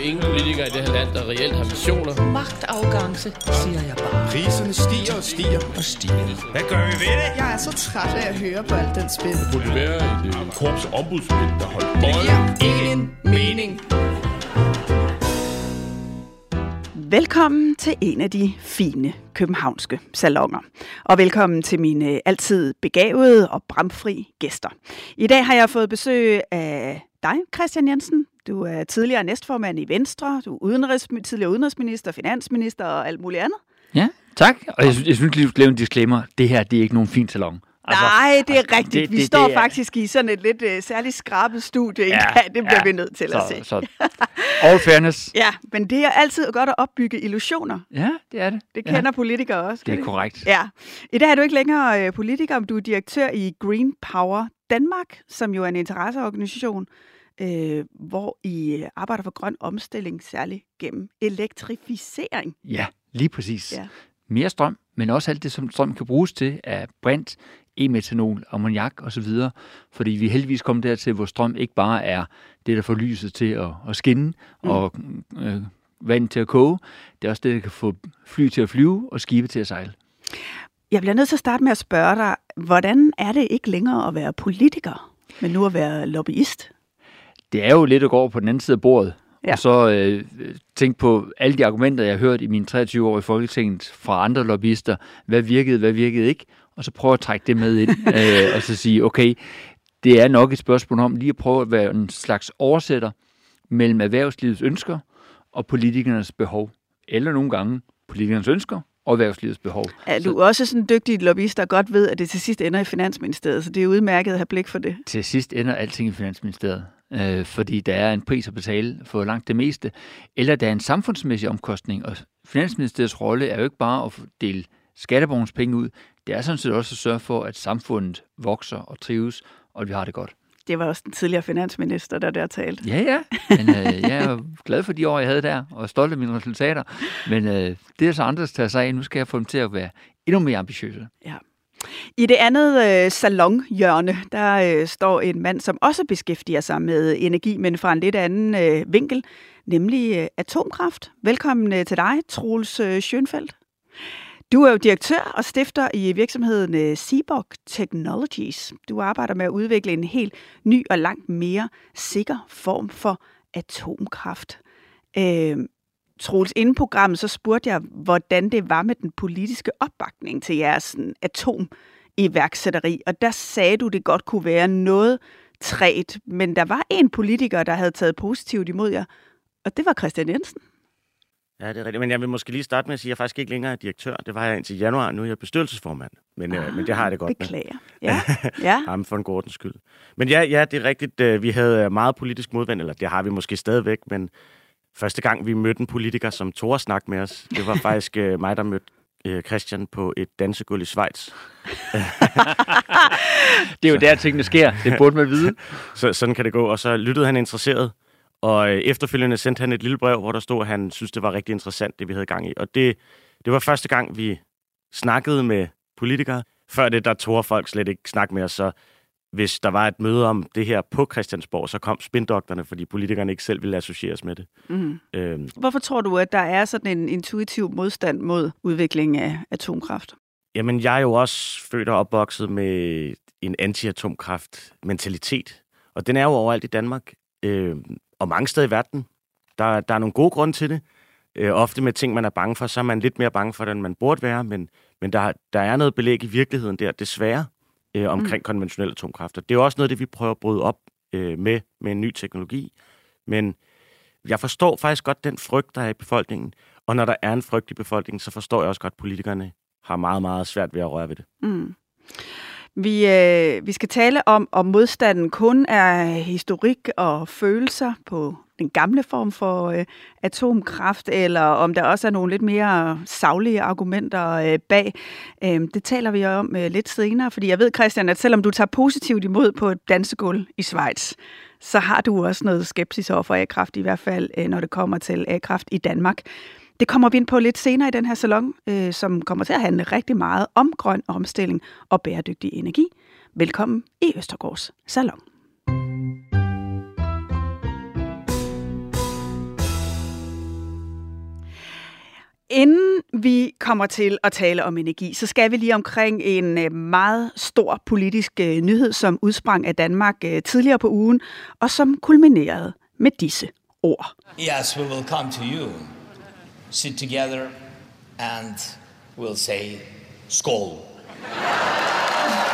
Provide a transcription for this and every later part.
jo ingen politikere i det her land, der reelt har visioner. Magtafgangse, siger jeg bare. Priserne stiger og stiger og stiger. Hvad gør vi ved det? Jeg er så træt af at høre på alt den spil. Det burde være et korps ombudsmænd, der holdt Det bolden. giver ingen mening. Velkommen til en af de fine københavnske salonger. Og velkommen til mine altid begavede og bramfri gæster. I dag har jeg fået besøg af dig, Christian Jensen. Du er tidligere næstformand i Venstre, du er udenrigs, tidligere udenrigsminister, finansminister og alt muligt andet. Ja, tak. Og jeg, synes- jeg synes lige, du skal lave en disclaimer. Det her, det er ikke nogen fin salon. Altså, Nej, det er altså, rigtigt. det- vi det- står det faktisk i sådan et lidt uh, særligt skrabet studie. Ja, Ja, det bliver ja. vi nødt til at så, se. så, all fairness. Ja, men det er altid godt at opbygge illusioner. Ja, det er det. Det Ja. kender politikere også. Det er kan de? korrekt. Ja. I dag er du ikke længere øh, politiker, men du er direktør i Green Power Danmark, som jo er en interesseorganisation, øh, hvor I øh, arbejder for grøn omstilling, særligt gennem elektrificering. Ja, lige præcis. Ja. Mere strøm, men også alt det, som strøm kan bruges til, er brint, e-metanol, ammoniak osv. Fordi vi heldigvis kommet dertil, hvor strøm ikke bare er det, der får lyset til at, at skinne mm. og øh, vand til at koge. Det er også det, der kan få fly til at flyve og skibe til at sejle. Jeg bliver nødt til at starte med at spørge dig, hvordan er det ikke længere at være politiker, men nu at være lobbyist? Det er jo lidt at gå over på den anden side af bordet, Ja. og så øh, tænke på alle de argumenter, jeg har hørt i mine 23 år i Folketinget fra andre lobbyister. Hvad virkede, hvad virkede ikke? Og så prøve at trække det med ind, øh, og så sige, okay, det er nok et spørgsmål om lige at prøve at være en slags oversætter mellem erhvervslivets ønsker og politikernes behov. Eller nogle gange politikernes ønsker og erhvervslivets behov. Er du også sådan en dygtig lobbyist, der godt ved, at det til sidst ender i Finansministeriet, så det er udmærket at have blik for det. til sidst ender alting i Finansministeriet, øh, fordi der er en pris at betale for langt det meste, eller der er en samfundsmæssig omkostning, og Finansministeriets rolle er jo ikke bare at dele skatteborgens penge ud, det er sådan set også at sørge for, at samfundet vokser og trives, og at vi har det godt. Det var også den tidligere finansminister, der der talte. Ja, ja, men øh, jeg er glad for de år, jeg havde der, og stolt af mine resultater, men øh, det er så andre, der tager sig af. Nu skal jeg få dem til at være endnu mere ambitiøse. I det andet øh, salonhjørne, der øh, står en mand, som også beskæftiger sig med energi, men fra en lidt anden øh, vinkel, nemlig øh, atomkraft. Velkommen øh, til dig, Troels øh, Schönfeldt. Du er jo direktør og stifter i virksomheden øh, Seaborg Technologies. Du arbejder med at udvikle en helt ny og langt mere sikker form for atomkraft. Øh, Troels, inden programmet, så spurgte jeg, hvordan det var med den politiske opbakning til jeres sådan, atomiværksætteri, og der sagde du, det godt kunne være noget træt, men der var en politiker, der havde taget positivt imod jer, og det var Christian Jensen. Ja, det er rigtigt. Men jeg vil måske lige starte med at sige, at jeg faktisk ikke længere er direktør. Det var jeg indtil januar. Nu er jeg bestyrelsesformand. Men, ah, øh, men det har jeg det godt med. Beklager. Ja, ja. Jamen for en god skyld. Men ja, ja, det er rigtigt. øh, Vi havde øh, meget politisk modvind, eller det har vi måske stadigvæk, men første gang vi mødte en politiker, som tog at snakke med os, det var faktisk øh, mig, der mødte øh, Christian på et dansegulv i Schweiz. Det er jo der, tingene sker. Det burde man vide. Så sådan kan det gå. Og så lyttede han interesseret, og øh, efterfølgende sendte han et lille brev, hvor der stod, at han synes, det var rigtig interessant, det vi havde gang i. Og det, det var første gang, vi snakkede med politikere. Før det, der tog folk slet ikke snakke med os, så hvis der var et møde om det her på Christiansborg, så kom spindokterne, fordi politikerne ikke selv ville associeres med det. Mm. Øhm, Hvorfor tror du, at der er sådan en intuitiv modstand mod udvikling af atomkraft? Jamen, jeg er jo også født og opvokset med en anti-atomkraft-mentalitet. Og den er jo overalt i Danmark, øh, og mange steder i verden. Der, der er nogle gode grunde til det. Øh, ofte med ting, man er bange for, så er man lidt mere bange for end man burde være. Men, men der, der er noget belæg i virkeligheden der, desværre, øh, omkring mm. konventionel atomkraft. Og det er jo også noget af det, vi prøver at bryde op øh, med, med en ny teknologi. Men jeg forstår faktisk godt den frygt, der er i befolkningen. Og når der er en frygt i befolkningen, så forstår jeg også godt, at politikerne har meget, meget svært ved at røre ved det. Mm. Vi, øh, vi skal tale om, om modstanden kun er historik og følelser på den gamle form for øh, atomkraft, eller om der også er nogle lidt mere savlige argumenter øh, bag. Øh, det taler vi om øh, lidt senere, fordi jeg ved, Christian, at selvom du tager positivt imod på et dansegulv i Schweiz, så har du også noget skepsis over for A-kraft, i hvert fald øh, når det kommer til A-kraft i Danmark. Det kommer vi ind på lidt senere i den her salon, øh, som kommer til at handle rigtig meget om grøn omstilling og bæredygtig energi. Velkommen i Østergårds Salon. Inden vi kommer til at tale om energi, så skal vi lige omkring en øh, meget stor politisk øh, nyhed, som udsprang af Danmark øh, tidligere på ugen, og som kulminerede med disse ord. Yes, we will come to you, sit together and we'll say skål.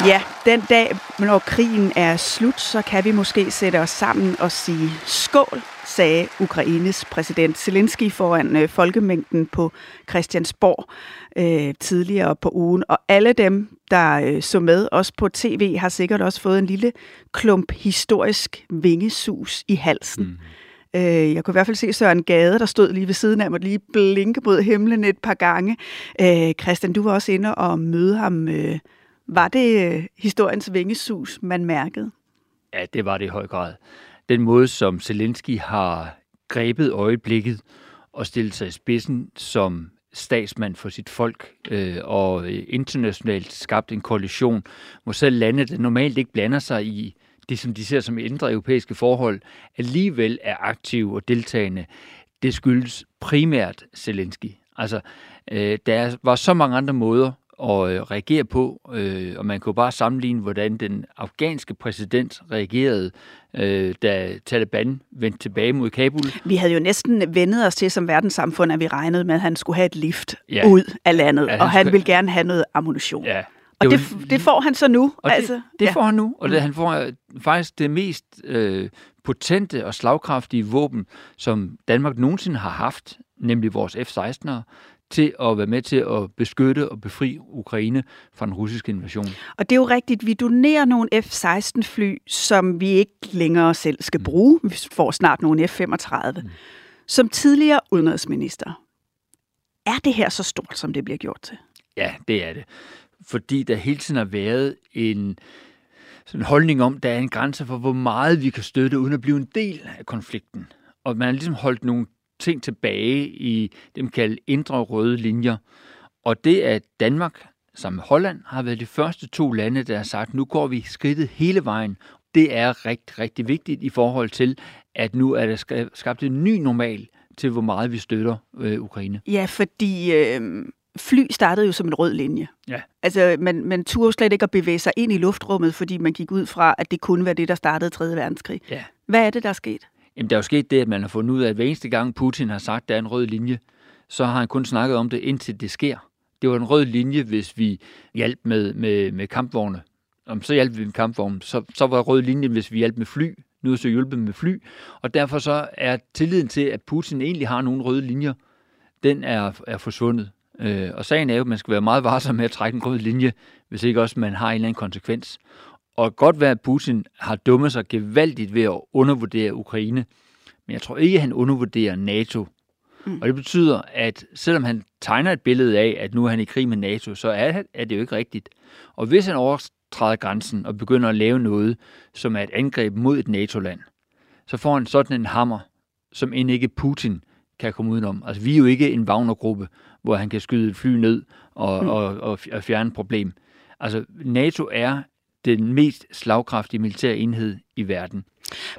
Ja, den dag, når krigen er slut, så kan vi måske sætte os sammen og sige skål, sagde Ukraines præsident Zelensky foran øh, folkemængden på Christiansborg øh, tidligere på ugen. Og alle dem, der øh, så med, også på tv, har sikkert også fået en lille klump historisk vingesus i halsen. Mm. Øh, jeg kunne i hvert fald se Søren Gade, der stod lige ved siden af mig, lige blinke mod himlen et par gange. Øh, Christian, du var også inde og møde ham øh, var det øh, historiens vingesus, man mærkede? Ja, det var det i høj grad. Den måde, som Zelensky har grebet øjeblikket og stillet sig i spidsen som statsmand for sit folk øh, og internationalt skabt en koalition, hvor selv lande, der normalt ikke blander sig i det, som de ser som indre europæiske forhold, alligevel er aktive og deltagende. Det skyldes primært Zelensky. Altså, øh, der var så mange andre måder at øh, reagere på, øh, og man kunne bare sammenligne, hvordan den afghanske præsident reagerede, øh, da Taliban vendte tilbage mod Kabul. Vi havde jo næsten vendet os til som verdenssamfund, at vi regnede med, at han skulle have et lift ja. ud af landet, ja, han og han skulle... ville gerne have noget ammunition. Ja. Og det, det, det får han så nu. Og altså, det, det ja. får han nu, og det, han får faktisk det mest øh, potente og slagkraftige våben, som Danmark nogensinde har haft, nemlig vores F-16'ere til at være med til at beskytte og befri Ukraine fra den russiske invasion. Og det er jo rigtigt, vi donerer nogle F-16-fly, som vi ikke længere selv skal mm. bruge. Vi får snart nogle F-35. Mm. Som tidligere udenrigsminister, er det her så stort, som det bliver gjort til? Ja, det er det. Fordi der hele tiden har været en sådan holdning om, der er en grænse for, hvor meget vi kan støtte, uden at blive en del af konflikten. Og man har ligesom holdt nogle ting tilbage i det, man kalder indre røde linjer. Og det, at Danmark sammen med Holland har været de første to lande, der har sagt, nu går vi skridtet hele vejen. Det er rigtig, rigtig vigtigt i forhold til, at nu er der skabt en ny normal til, hvor meget vi støtter øh, Ukraine. Ja, fordi øh, fly startede jo som en rød linje. Ja. Altså, man, man turde slet ikke at bevæge sig ind i luftrummet, fordi man gik ud fra, at det kunne være det, der startede 3. verdenskrig. Ja. Hvad er det, der er sket? Jamen, der er jo sket det, at man har fundet ud af, at hver eneste gang Putin har sagt, at der er en rød linje, så har han kun snakket om det, indtil det sker. Det var en rød linje, hvis vi hjalp med, med, med kampvogne. Om så hjalp vi med kampvogne. Så, så var rød linje, hvis vi hjalp med fly. Nu er så hjulpet med fly. Og derfor så er tilliden til, at Putin egentlig har nogle røde linjer, den er, er forsvundet. Øh, og sagen er jo, at man skal være meget varsom med at trække en rød linje, hvis ikke også man har en eller anden konsekvens. Og godt være, at Putin har dummet sig gevaldigt ved at undervurdere Ukraine, men jeg tror ikke, at han undervurderer NATO. Mm. Og det betyder, at selvom han tegner et billede af, at nu er han i krig med NATO, så er, er det jo ikke rigtigt. Og hvis han overtræder grænsen og begynder at lave noget, som er et angreb mod et NATO-land, så får han sådan en hammer, som end ikke Putin kan komme udenom. Altså, vi er jo ikke en Wagner-gruppe, hvor han kan skyde et fly ned og, mm. og, og, og fjerne et problem. Altså, NATO er den mest slagkraftige militære enhed i verden.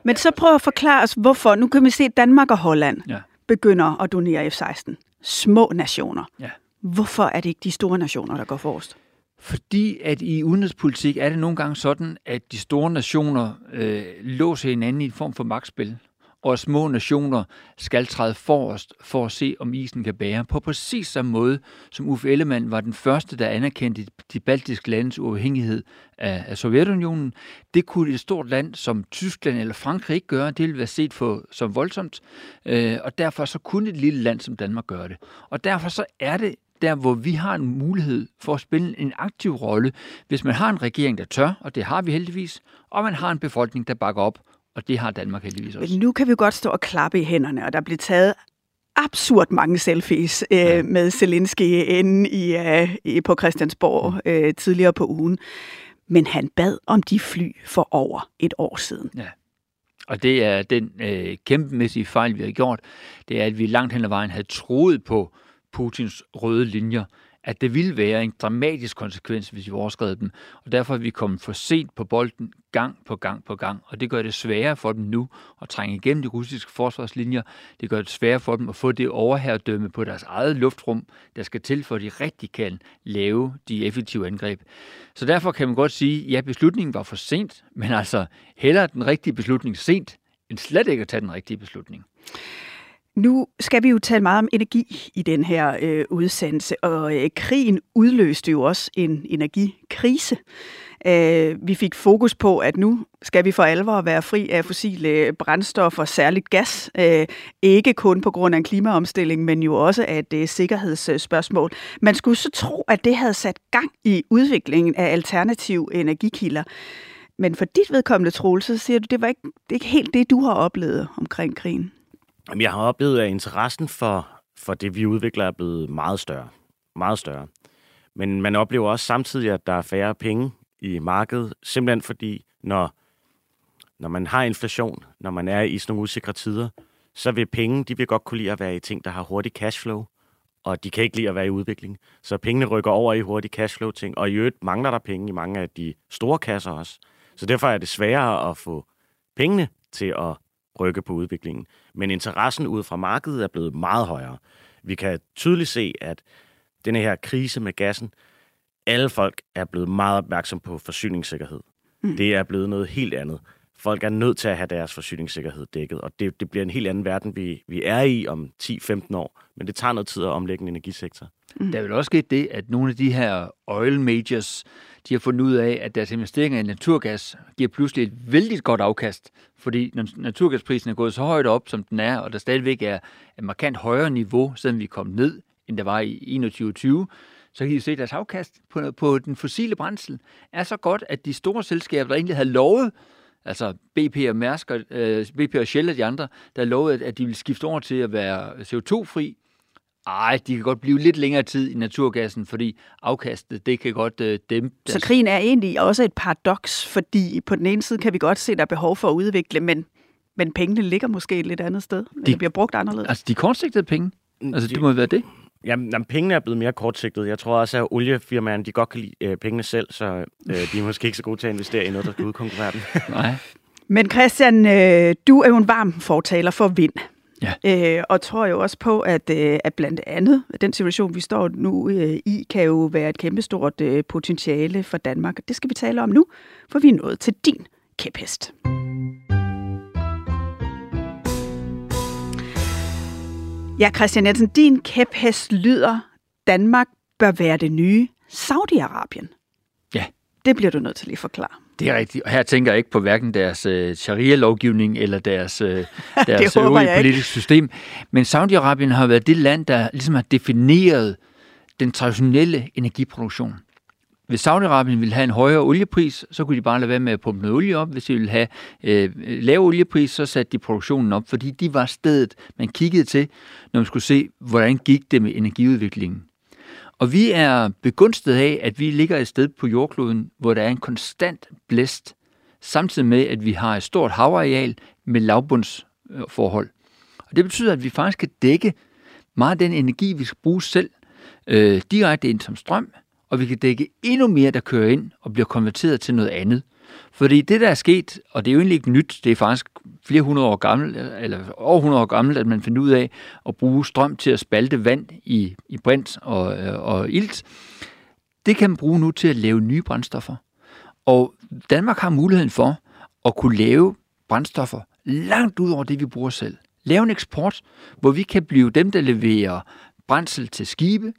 Men så prøv at forklare os, hvorfor. Nu kan vi se, at Danmark og Holland ja. begynder at donere F-16. Små nationer. Ja. Hvorfor er det ikke de store nationer, der går forrest? Fordi at i udenrigspolitik er det nogle gange sådan, at de store nationer øh, låser hinanden i en form for magtspil og små nationer skal træde forrest for at se, om isen kan bære. På præcis samme måde, som Uffe Ellemann var den første, der anerkendte de baltiske landes uafhængighed af, af Sovjetunionen. Det kunne et stort land som Tyskland eller Frankrig ikke gøre. Det ville være set for, som voldsomt. Øh, og derfor så kunne et lille land som Danmark gøre det. Og derfor så er det der hvor vi har en mulighed for at spille en aktiv rolle, hvis man har en regering, der tør, og det har vi heldigvis, og man har en befolkning, der bakker op og det har Danmark heldigvis også. Men nu kan vi godt stå og klappe i hænderne, og der bliver taget absurd mange selfies øh, ja. med Zelensky inde i, øh, på Christiansborg mm. øh, tidligere på ugen. Men han bad om de fly for over et år siden. Ja. Og det er den øh, kæmpemæssige fejl, vi har gjort. Det er, at vi langt hen ad vejen havde troet på Putins røde linjer at det ville være en dramatisk konsekvens, hvis vi overskred dem. Og derfor er vi kommet for sent på bolden gang på gang på gang. Og det gør det sværere for dem nu at trænge igennem de russiske forsvarslinjer. Det gør det sværere for dem at få det overherredømme på deres eget luftrum, der skal til, for at de rigtig kan lave de effektive angreb. Så derfor kan man godt sige, at ja, beslutningen var for sent, men altså hellere den rigtige beslutning sent, end slet ikke at tage den rigtige beslutning. Nu skal vi jo tale meget om energi i den her øh, udsendelse, og øh, krigen udløste jo også en energikrise. Øh, vi fik fokus på, at nu skal vi for alvor være fri af fossile brændstoffer, særligt gas. Øh, ikke kun på grund af en klimaomstilling, men jo også af et øh, sikkerhedsspørgsmål. Man skulle så tro, at det havde sat gang i udviklingen af alternative energikilder. Men for dit vedkommende, Troel, så siger du, det var ikke, det er ikke helt det, du har oplevet omkring krigen. Jamen, jeg har oplevet, at interessen for, for det, vi udvikler, er blevet meget større. Meget større. Men man oplever også samtidig, at der er færre penge i markedet, simpelthen fordi, når, når man har inflation, når man er i sådan nogle usikre tider, så vil penge, de vil godt kunne lide at være i ting, der har hurtig cashflow, og de kan ikke lide at være i udvikling. Så pengene rykker over i hurtig cashflow-ting, og i øvrigt mangler der penge i mange af de store kasser også. Så derfor er det sværere at få pengene til at rykke på udviklingen. Men interessen ud fra markedet er blevet meget højere. Vi kan tydeligt se, at den her krise med gassen, alle folk er blevet meget opmærksom på forsyningssikkerhed. Mm. Det er blevet noget helt andet. Folk er nødt til at have deres forsyningssikkerhed dækket, og det, det bliver en helt anden verden, vi, vi er i om 10-15 år. Men det tager noget tid at omlægge en energisektor. Mm. Der er vel også sket det, at nogle af de her oil majors, de har fundet ud af, at deres investeringer i naturgas giver pludselig et vældig godt afkast, fordi når naturgasprisen er gået så højt op, som den er, og der stadigvæk er et markant højere niveau, siden vi kom ned, end der var i 2021, så kan I se, at deres afkast på, på den fossile brændsel er så godt, at de store selskaber, der egentlig havde lovet, altså BP og Mærsk, og, øh, BP og Shell og de andre, der lovede, at de ville skifte over til at være CO2-fri, ej, de kan godt blive lidt længere tid i naturgassen, fordi afkastet, det kan godt øh, dæmpe. Så krigen er egentlig også et paradoks, fordi på den ene side kan vi godt se, at der er behov for at udvikle, men, men pengene ligger måske et lidt andet sted. De, det bliver brugt anderledes. Altså, de kortsigtede penge? Mm, altså, de, det må være det? Jamen, jamen, pengene er blevet mere kortsigtede. Jeg tror også, at oliefirmaerne, de godt kan lide øh, pengene selv, så øh, de er måske ikke så gode til at investere i noget, der skal udkonkurrere dem. Nej. Men Christian, øh, du er jo en varm fortaler for vind. Ja. Øh, og tror jo også på, at, øh, at blandt andet den situation, vi står nu øh, i, kan jo være et kæmpestort øh, potentiale for Danmark. Det skal vi tale om nu, for vi er nået til din kæphest. Ja, Christian Jensen, din kæphest lyder, Danmark bør være det nye Saudi-Arabien. Ja. Det bliver du nødt til lige at forklare. Det er rigtigt. Og her tænker jeg ikke på hverken deres øh, sharia-lovgivning eller deres, øh, deres øvrige politiske system. Men Saudi-Arabien har været det land, der ligesom har defineret den traditionelle energiproduktion. Hvis Saudi-Arabien ville have en højere oliepris, så kunne de bare lade være med at pumpe noget olie op. Hvis de ville have øh, lav oliepris, så satte de produktionen op, fordi de var stedet, man kiggede til, når man skulle se, hvordan gik det med energiudviklingen. Og vi er begunstet af, at vi ligger et sted på jordkloden, hvor der er en konstant blæst, samtidig med, at vi har et stort havareal med lavbundsforhold. Og det betyder, at vi faktisk kan dække meget af den energi, vi skal bruge selv, øh, direkte ind som strøm, og vi kan dække endnu mere, der kører ind og bliver konverteret til noget andet. Fordi det, der er sket, og det er jo egentlig ikke nyt, det er faktisk flere hundrede år gammelt, eller over 100 år gammelt, at man finder ud af at bruge strøm til at spalte vand i, i brint og, øh, og ilt. Det kan man bruge nu til at lave nye brændstoffer. Og Danmark har muligheden for at kunne lave brændstoffer langt ud over det, vi bruger selv. Lave en eksport, hvor vi kan blive dem, der leverer brændsel til skibe,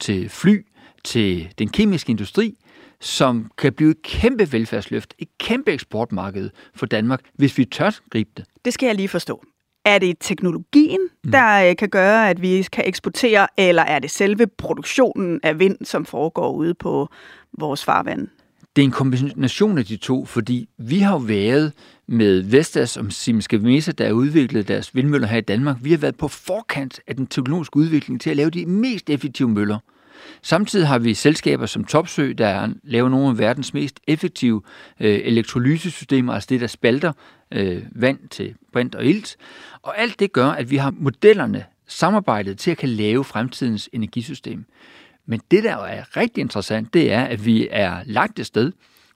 til fly, til den kemiske industri, som kan blive et kæmpe velfærdsløft, et kæmpe eksportmarked for Danmark, hvis vi tør gribe det. Det skal jeg lige forstå. Er det teknologien, mm. der mm. kan gøre, at vi kan eksportere, eller er det selve produktionen af vind, som foregår ude på vores farvand? Det er en kombination af de to, fordi vi har jo været med Vestas og Siemens Gamesa, der har udviklet deres vindmøller her i Danmark. Vi har været på forkant af den teknologiske udvikling til at lave de mest effektive møller. Samtidig har vi selskaber som Topsø, der laver nogle af verdens mest effektive øh, elektrolysesystemer, altså det, der spalter øh, vand til brint og ilt. Og alt det gør, at vi har modellerne samarbejdet til at kan lave fremtidens energisystem. Men det, der er rigtig interessant, det er, at vi er lagt et sted,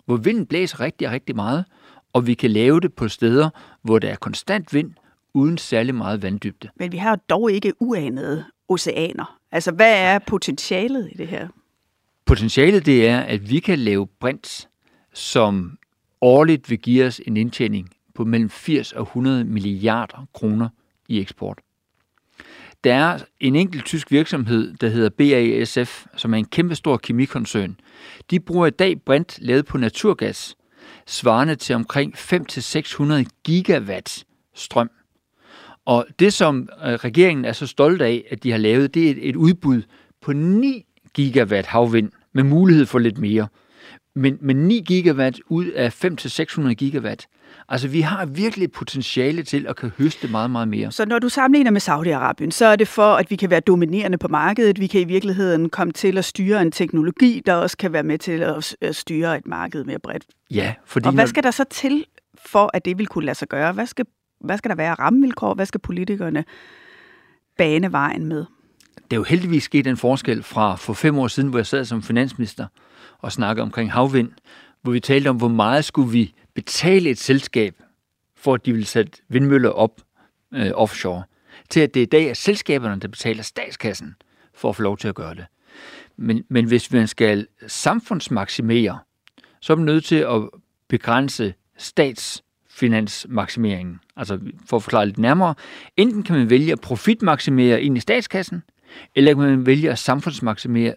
hvor vinden blæser rigtig, rigtig meget, og vi kan lave det på steder, hvor der er konstant vind, uden særlig meget vanddybde. Men vi har dog ikke uanede oceaner. Altså, hvad er potentialet i det her? Potentialet det er, at vi kan lave brint, som årligt vil give os en indtjening på mellem 80 og 100 milliarder kroner i eksport. Der er en enkelt tysk virksomhed, der hedder BASF, som er en kæmpe stor kemikoncern. De bruger i dag brint lavet på naturgas, svarende til omkring 5-600 gigawatt strøm. Og det, som øh, regeringen er så stolt af, at de har lavet, det er et udbud på 9 gigawatt havvind med mulighed for lidt mere. Men, men 9 gigawatt ud af 500-600 gigawatt. Altså, vi har virkelig potentiale til at kan høste meget, meget mere. Så når du sammenligner med Saudi-Arabien, så er det for, at vi kan være dominerende på markedet. Vi kan i virkeligheden komme til at styre en teknologi, der også kan være med til at styre et marked mere bredt. Ja, fordi... Og hvad skal der så til, for at det vil kunne lade sig gøre? Hvad skal, hvad skal der være rammevilkår? Hvad skal politikerne bane vejen med? Det er jo heldigvis sket en forskel fra for fem år siden, hvor jeg sad som finansminister og snakkede omkring havvind, hvor vi talte om, hvor meget skulle vi betale et selskab, for at de ville sætte vindmøller op øh, offshore, til at det i dag er selskaberne, der betaler statskassen for at få lov til at gøre det. Men, men hvis man skal samfundsmaksimere, så er man nødt til at begrænse stats finansmaksimeringen. Altså for at forklare lidt nærmere, enten kan man vælge at profitmaksimere ind i statskassen, eller kan man vælge at samfundsmaksimere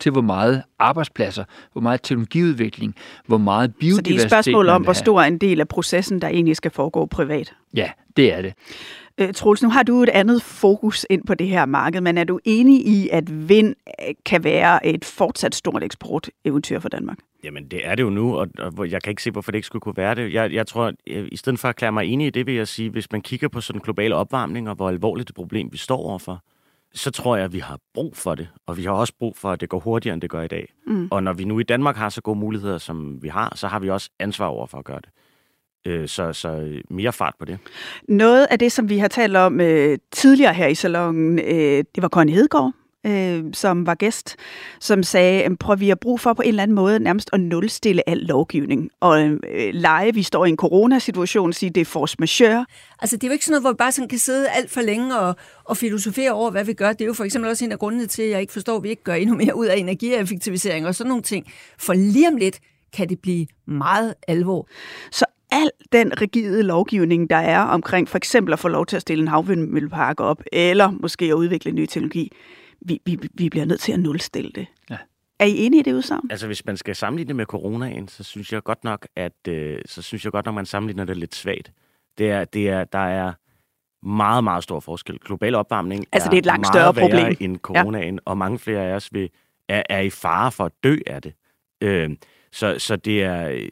til, hvor meget arbejdspladser, hvor meget teknologiudvikling, hvor meget biodiversitet Så det er et spørgsmål om, hvor stor en del af processen, der egentlig skal foregå privat? Ja, det er det. Øh, Troels, nu har du et andet fokus ind på det her marked, men er du enig i, at vind øh, kan være et fortsat stort eksporteventyr for Danmark? Jamen, det er det jo nu, og, og jeg kan ikke se, hvorfor det ikke skulle kunne være det. Jeg, jeg tror, jeg, i stedet for at erklære mig enig i det, vil jeg sige, hvis man kigger på sådan global opvarmning, og hvor alvorligt det problem, vi står overfor, så tror jeg, at vi har brug for det. Og vi har også brug for, at det går hurtigere, end det gør i dag. Mm. Og når vi nu i Danmark har så gode muligheder, som vi har, så har vi også ansvar over for at gøre det. Øh, så, så mere fart på det. Noget af det, som vi har talt om øh, tidligere her i salongen, øh, det var Connie Hedegaard, øh, som var gæst, som sagde, at vi har brug for på en eller anden måde nærmest at nulstille al lovgivning. Og øh, lege, vi står i en coronasituation, sige, det er force majeure. Altså, det er jo ikke sådan noget, hvor vi bare sådan kan sidde alt for længe og, og filosofere over, hvad vi gør. Det er jo for eksempel også en af grundene til, at jeg ikke forstår, at vi ikke gør endnu mere ud af energieffektivisering og sådan nogle ting. For lige om lidt kan det blive meget alvor. Så al den rigide lovgivning, der er omkring for eksempel at få lov til at stille en havvindmøllepark op, eller måske at udvikle ny teknologi, vi, vi, vi bliver nødt til at nulstille det. Ja. Er I enige i det udsagn? Altså, hvis man skal sammenligne det med coronaen, så synes jeg godt nok, at øh, så synes jeg godt nok, man sammenligner det lidt svagt. Det er, det er, der er meget, meget stor forskel. Global opvarmning altså, det er et langt større problem end coronaen, ja. og mange flere af os vil, er, er i fare for at dø af det. Øh, så, så det er,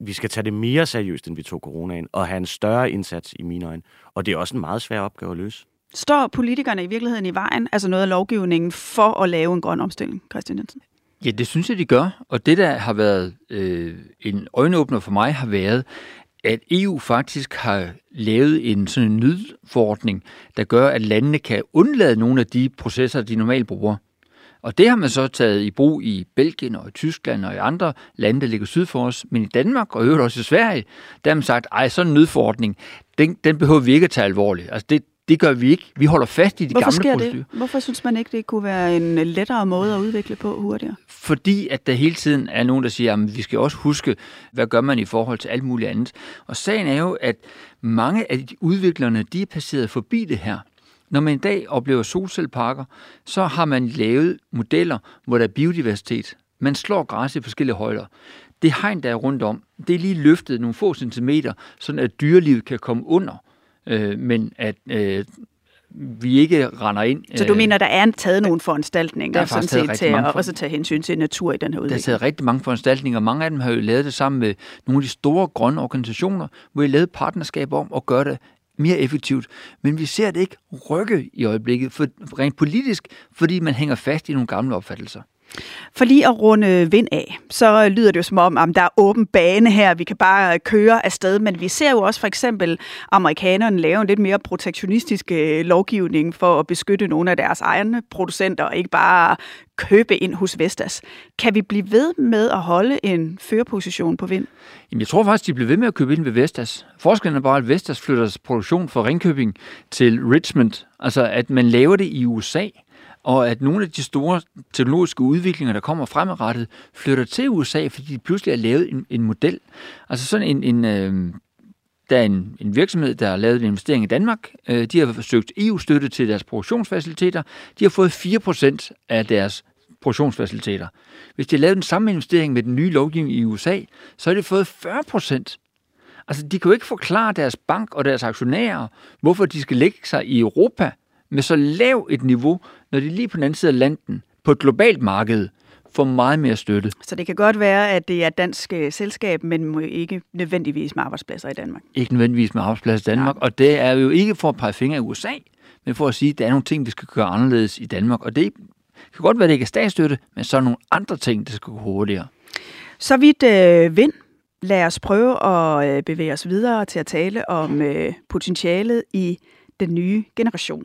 vi skal tage det mere seriøst, end vi tog coronaen, og have en større indsats i mine øjne. Og det er også en meget svær opgave at løse. Står politikerne i virkeligheden i vejen, altså noget af lovgivningen, for at lave en grøn omstilling, Christian Jensen? Ja, det synes jeg, de gør. Og det, der har været øh, en øjenåbner for mig, har været, at EU faktisk har lavet en sådan en nødforordning, der gør, at landene kan undlade nogle af de processer, de normalt bruger. Og det har man så taget i brug i Belgien og i Tyskland og i andre lande, der ligger syd for os. Men i Danmark og i øvrigt også i Sverige, der har man sagt, ej, sådan en nødforordning, den, den behøver vi ikke at tage alvorligt. Altså det, det gør vi ikke. Vi holder fast i de Hvorfor gamle procedurer. Det? Hvorfor synes man ikke, det kunne være en lettere måde at udvikle på hurtigere? Fordi at der hele tiden er nogen, der siger, at vi skal også huske, hvad gør man i forhold til alt muligt andet. Og sagen er jo, at mange af de udviklerne, de er passeret forbi det her. Når man i dag oplever solcelleparker, så har man lavet modeller, hvor der er biodiversitet. Man slår græs i forskellige højder. Det hegn, der er rundt om, det er lige løftet nogle få centimeter, sådan at dyrelivet kan komme under. Øh, men at øh, vi ikke render ind. Så du mener, der er taget nogle foranstaltninger Der er sådan set, til at også tage hensyn til natur i den her Der er udvikling? taget rigtig mange foranstaltninger. Mange af dem har jo lavet det sammen med nogle af de store grønne organisationer, hvor de lavet partnerskab om at gøre det mere effektivt. Men vi ser det ikke rykke i øjeblikket, for, rent politisk, fordi man hænger fast i nogle gamle opfattelser. For lige at runde vind af, så lyder det jo som om, at der er åben bane her, vi kan bare køre afsted, men vi ser jo også for eksempel amerikanerne lave en lidt mere protektionistisk øh, lovgivning for at beskytte nogle af deres egne producenter, og ikke bare købe ind hos Vestas. Kan vi blive ved med at holde en førerposition på vind? Jamen, jeg tror faktisk, de bliver ved med at købe ind ved Vestas. Forskellen er bare, at Vestas flytter produktion fra Ringkøbing til Richmond. Altså, at man laver det i USA, og at nogle af de store teknologiske udviklinger, der kommer fremadrettet, flytter til USA, fordi de pludselig har lavet en, en model. Altså sådan en, en øh, der er en, en virksomhed, der har lavet en investering i Danmark. Øh, de har forsøgt EU-støtte til deres produktionsfaciliteter. De har fået 4% af deres produktionsfaciliteter. Hvis de har lavet den samme investering med den nye lovgivning i USA, så har de fået 40%. Altså, de kan jo ikke forklare deres bank og deres aktionærer, hvorfor de skal lægge sig i Europa med så lav et niveau, når de lige på den anden side af landen, på et globalt marked, får meget mere støtte. Så det kan godt være, at det er et dansk øh, selskab, men må ikke nødvendigvis med arbejdspladser i Danmark. Ikke nødvendigvis med arbejdsplads i Danmark, Nej. og det er jo ikke for at pege fingre i USA, men for at sige, at der er nogle ting, vi skal gøre anderledes i Danmark, og det kan godt være, at det ikke er statsstøtte, men så er nogle andre ting, der skal gå hurtigere. Så vidt øh, vind. Lad os prøve at øh, bevæge os videre til at tale om øh, potentialet i den nye generation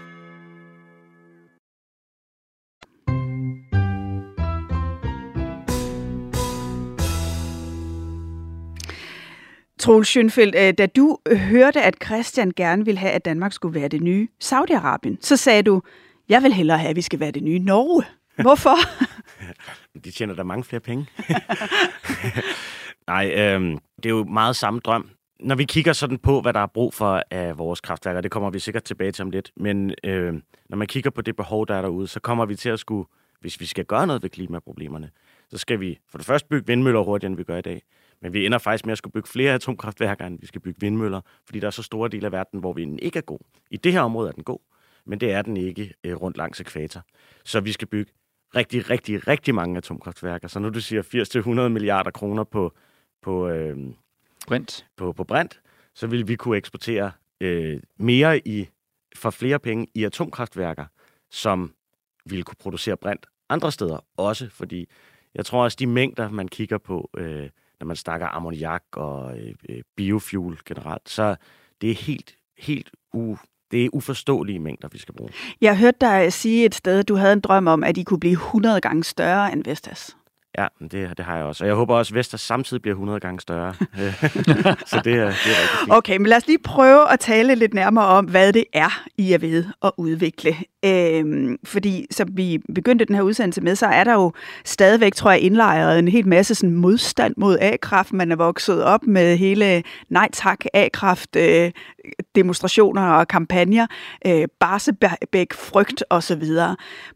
Troels Schønfeldt, øh, da du hørte, at Christian gerne ville have, at Danmark skulle være det nye Saudi-Arabien, så sagde du, jeg vil hellere have, at vi skal være det nye Norge. Hvorfor? De tjener da mange flere penge. Nej, øh, det er jo meget samme drøm. Når vi kigger sådan på, hvad der er brug for af vores kraftværker, det kommer vi sikkert tilbage til om lidt, men øh, når man kigger på det behov, der er derude, så kommer vi til at skulle, hvis vi skal gøre noget ved klimaproblemerne, så skal vi for det første bygge vindmøller hurtigere, end vi gør i dag. Men vi ender faktisk med at skulle bygge flere atomkraftværker, end vi skal bygge vindmøller, fordi der er så store dele af verden, hvor vinden ikke er god. I det her område er den god, men det er den ikke øh, rundt langs ekvator. Så vi skal bygge rigtig, rigtig, rigtig mange atomkraftværker. Så når du siger 80-100 milliarder kroner på, på, øh, Brint. på, på brint, så vil vi kunne eksportere øh, mere i for flere penge i atomkraftværker, som ville kunne producere brint andre steder også, fordi jeg tror også, de mængder, man kigger på, øh, når man snakker ammoniak og øh, øh, biofuel generelt, så det er helt, helt u, det er uforståelige mængder, vi skal bruge. Jeg hørte dig sige et sted, at du havde en drøm om, at I kunne blive 100 gange større end Vestas. Ja, det, det har jeg også. Og jeg håber også, at Vestas samtidig bliver 100 gange større. så det er, det er rigtig fint. Okay, men lad os lige prøve at tale lidt nærmere om, hvad det er, I er ved at udvikle. Øhm, fordi som vi begyndte den her udsendelse med, så er der jo stadigvæk, tror jeg, indlejret en helt masse sådan, modstand mod A-kraft. Man er vokset op med hele nej tak A-kraft øh, demonstrationer og kampagner, øh, Barsebæk, frygt osv.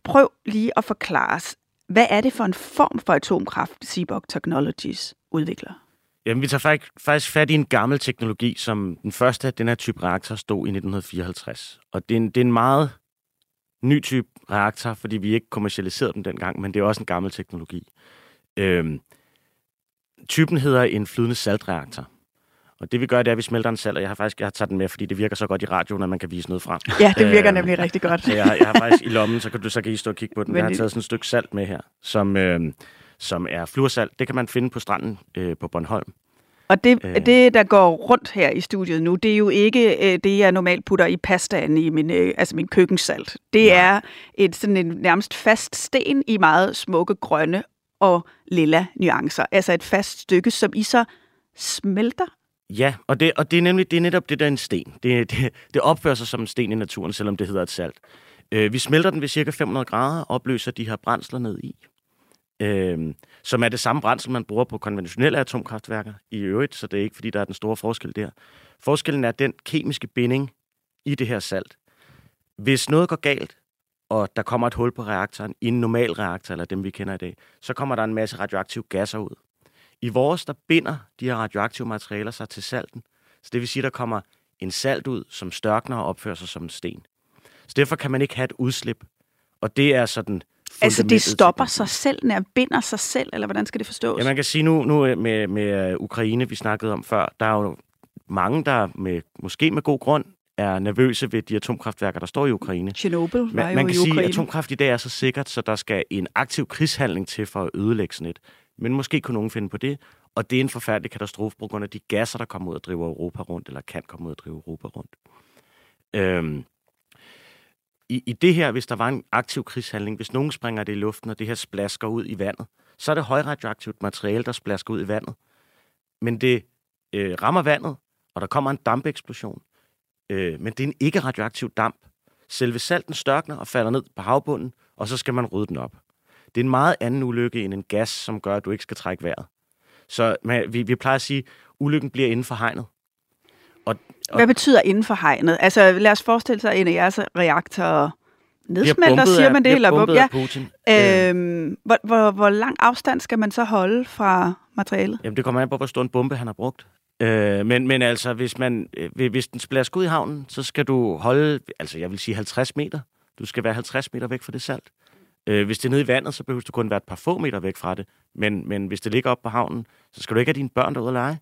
Prøv lige at forklare os, hvad er det for en form for atomkraft, Seaborg Technologies udvikler? Jamen, vi tager faktisk, fat i en gammel teknologi, som den første af den her type reaktor stod i 1954. Og det er en, det er en meget ny type reaktor, fordi vi ikke kommercialiserede dem dengang, men det er også en gammel teknologi. Øhm, typen hedder en flydende saltreaktor. Og det vi gør, det er, at vi smelter en salt, og jeg har faktisk jeg har taget den med, fordi det virker så godt i radioen, at man kan vise noget frem. Ja, det virker Øhm, nemlig rigtig godt. Jeg, har- jeg har faktisk i lommen, så kan du så kan I stå og kigge på den. Men Jeg har taget sådan et stykke salt med her, som, øh, som er fluorsalt. Det kan man finde på stranden øh, på Bornholm. Og det, Øh. det, der går rundt her i studiet nu, det er jo ikke øh, det, jeg normalt putter i pastaen i min, øh, altså min køkkensalt. Det Nej. er et sådan en nærmest fast sten i meget smukke grønne og lilla nuancer. Altså et fast stykke, som I så smelter. Ja, og det, og det er nemlig det er netop det der er en sten. Det, det, det opfører sig som en sten i naturen, selvom det hedder et salt. Øh, vi smelter den ved cirka 500 grader og opløser de her brændsler ned i. øh, som er det samme brændsel, man bruger på konventionelle atomkraftværker i øvrigt, så det er ikke, fordi der er den store forskel der. Forskellen er den kemiske binding i det her salt. Hvis noget går galt, og der kommer et hul på reaktoren i en normal reaktor, eller dem vi kender i dag, så kommer der en masse radioaktive gasser ud. I vores, der binder de her radioaktive materialer sig til salten. Så det vil sige, at der kommer en salt ud, som størkner og opfører sig som en sten. Så derfor kan man ikke have et udslip. Og det er sådan Altså det stopper sig selv, når binder sig selv, eller hvordan skal det forstås? Ja, man kan sige nu, nu med, med Ukraine, vi snakkede om før, der er jo mange, der med, måske med god grund er nervøse ved de atomkraftværker, der står i Ukraine. Chernobyl var man, jo man kan i sige, Ukraine. at atomkraft i dag er så sikkert, så der skal en aktiv krigshandling til for at ødelægge sådan et. Men måske kunne nogen finde på det, og det er en forfærdelig katastrofe på grund af de gasser, der kommer ud og driver Europa rundt, eller kan komme ud og drive Europa rundt. Øhm, i, I det her, hvis der var en aktiv krigshandling, hvis nogen springer det i luften, og det her splasker ud i vandet, så er det højradioaktivt materiale, der splasker ud i vandet. Men det øh, rammer vandet, og der kommer en dampeksplosion. Øh, men det er en ikke radioaktiv damp. Selve salten størkner og falder ned på havbunden, og så skal man rydde den op. Det er en meget anden ulykke end en gas, som gør, at du ikke skal trække vejret. Så man, vi, vi plejer at sige, at ulykken bliver inden for hegnet. Og, og Hvad betyder inden for hegnet? Altså lad os forestille sig, at en af jeres reaktorer nedsmelter, siger man det? Eller bombet ja. Putin. Øhm, hvor, hvor, hvor lang afstand skal man så holde fra materialet? Jamen det kommer an på, hvor stor en bombe han har brugt. Øh, men, men altså, hvis, man, øh, hvis den splasker ud i havnen, så skal du holde, altså jeg vil sige 50 meter. Du skal være 50 meter væk fra det salt. Øh, hvis det er nede i vandet, så behøver du kun være et par få meter væk fra det. Men, men hvis det ligger op på havnen, så skal du ikke have dine børn derude og lege.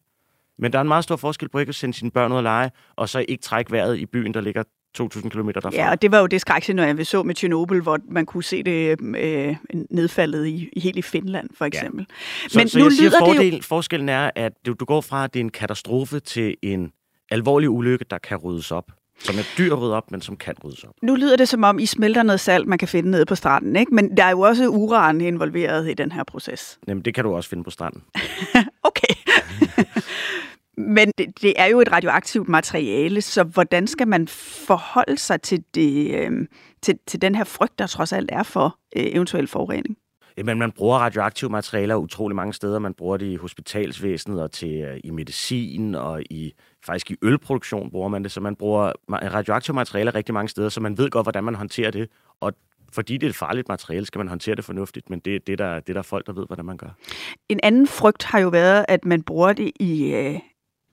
Men der er en meget stor forskel på ikke at sende sine børn ud og lege, og så ikke trække vejret i byen, der ligger 2.000 km derfra. Ja, og det var jo det skrækscenarie, vi så med Tjernobyl, hvor man kunne se det øh, nedfaldet i, i helt i Finland, for eksempel. Ja. Så, Men så nu jeg siger, lyder fordel, det jo... forskellen er, at du, du går fra, at det er en katastrofe til en alvorlig ulykke, der kan ryddes op. Som er dyr at rydde op, men som kan ryddes op. Nu lyder det som om, I smelter noget salt, man kan finde nede på stranden, ikke? Men der er jo også uran involveret i den her proces. Jamen, det kan du også finde på stranden. okay. Men det, det er jo et radioaktivt materiale, så hvordan skal man forholde sig til, det, øh, til, til den her frygt, der trods alt er for øh, eventuel forurening? Jamen, man bruger radioaktive materialer utrolig mange steder. Man bruger det i hospitalsvæsenet og til, uh, i medicin og i faktisk i ølproduktion bruger man det. Så man bruger radioaktive materialer rigtig mange steder, så man ved godt, hvordan man håndterer det. Og fordi det er et farligt materiale, skal man håndtere det fornuftigt, men det, det, der, det er der folk, der ved, hvordan man gør. En anden frygt har jo været, at man bruger det i, øh,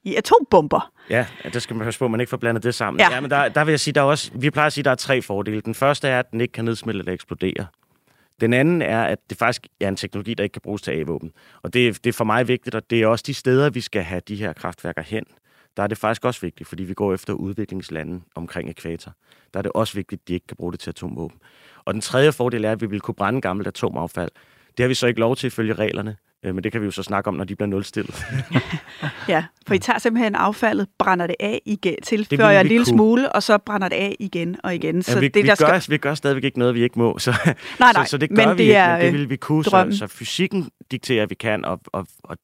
i atombomber. Ja, der skal man passe på, at man ikke får blandet det sammen. Ja. ja men der, der vil jeg sige, der er også, vi plejer at sige, at der er tre fordele. Den første er, at den ikke kan nedsmelte eller eksplodere. Den anden er, at det faktisk er en teknologi, der ikke kan bruges til A-våben. Og det, det er for mig vigtigt, og det er også de steder, vi skal have de her kraftværker hen. Der er det faktisk også vigtigt, fordi vi går efter udviklingslande omkring ekvator. Der er det også vigtigt, at de ikke kan bruge det til atomvåben. Og den tredje fordel er, at vi vil kunne brænde gammelt atomaffald. Det har vi så ikke lov til ifølge reglerne, øh, men det kan vi jo så snakke om, når de bliver nulstillet. ja, for I tager simpelthen affaldet, brænder det af igen, tilføjer en lille kunne. smule, og så brænder det af igen og igen. Så ja, vi, det, vi, der gør, skal... vi gør stadigvæk ikke noget, vi ikke må, så, nej, nej, så, så det gør men vi det ikke, er, men det vil vi kunne. Så, så fysikken dikterer, at vi kan, og, og, og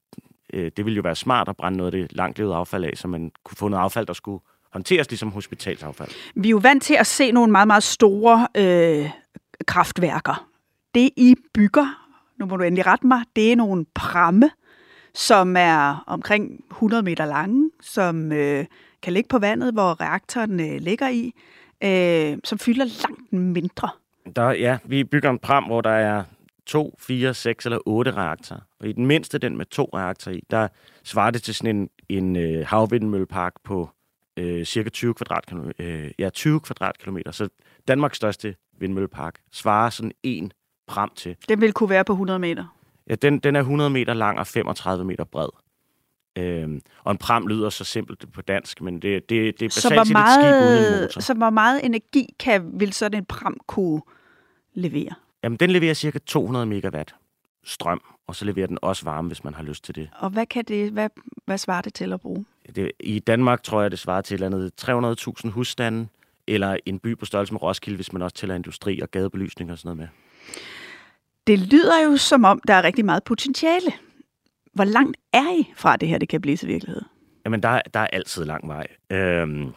øh, det ville jo være smart at brænde noget af det langt affald af, så man kunne få noget affald, der skulle håndteres ligesom hospitalsaffald. Vi er jo vant til at se nogle meget, meget store øh, kraftværker. Det I bygger, nu må du endelig rette mig, det er nogle pramme, som er omkring 100 meter lange, som øh, kan ligge på vandet, hvor reaktoren øh, ligger i, øh, som fylder langt mindre. Der, ja, vi bygger en pram, hvor der er to, fire, seks eller otte reaktorer. Og i den mindste, den med to reaktorer i, der svarer det til sådan en, en øh, havvindmøllepark på øh, cirka 20 kvadratkilometer. Øh, ja, 20 kvadratkilometer. Så Danmarks største vindmøllepark svarer sådan en pram til. Den vil kunne være på 100 meter? Ja, den, den er 100 meter lang og 35 meter bred. Øhm, og en pram lyder så simpelt på dansk, men det, det, det er basalt set et skib uden en motor. Så hvor meget energi kan, vil sådan en pram kunne levere? Jamen, den leverer cirka 200 megawatt strøm, og så leverer den også varme, hvis man har lyst til det. Og hvad, kan det, hvad, hvad svarer det til at bruge? Det, I Danmark tror jeg, det svarer til et eller andet 300.000 husstande, eller en by på størrelse med Roskilde, hvis man også tæller industri og gadebelysning og sådan noget med. Det lyder jo som om, der er rigtig meget potentiale. Hvor langt er I fra det her, det kan blive til virkelighed? Jamen, der, der er altid lang vej. Øhm,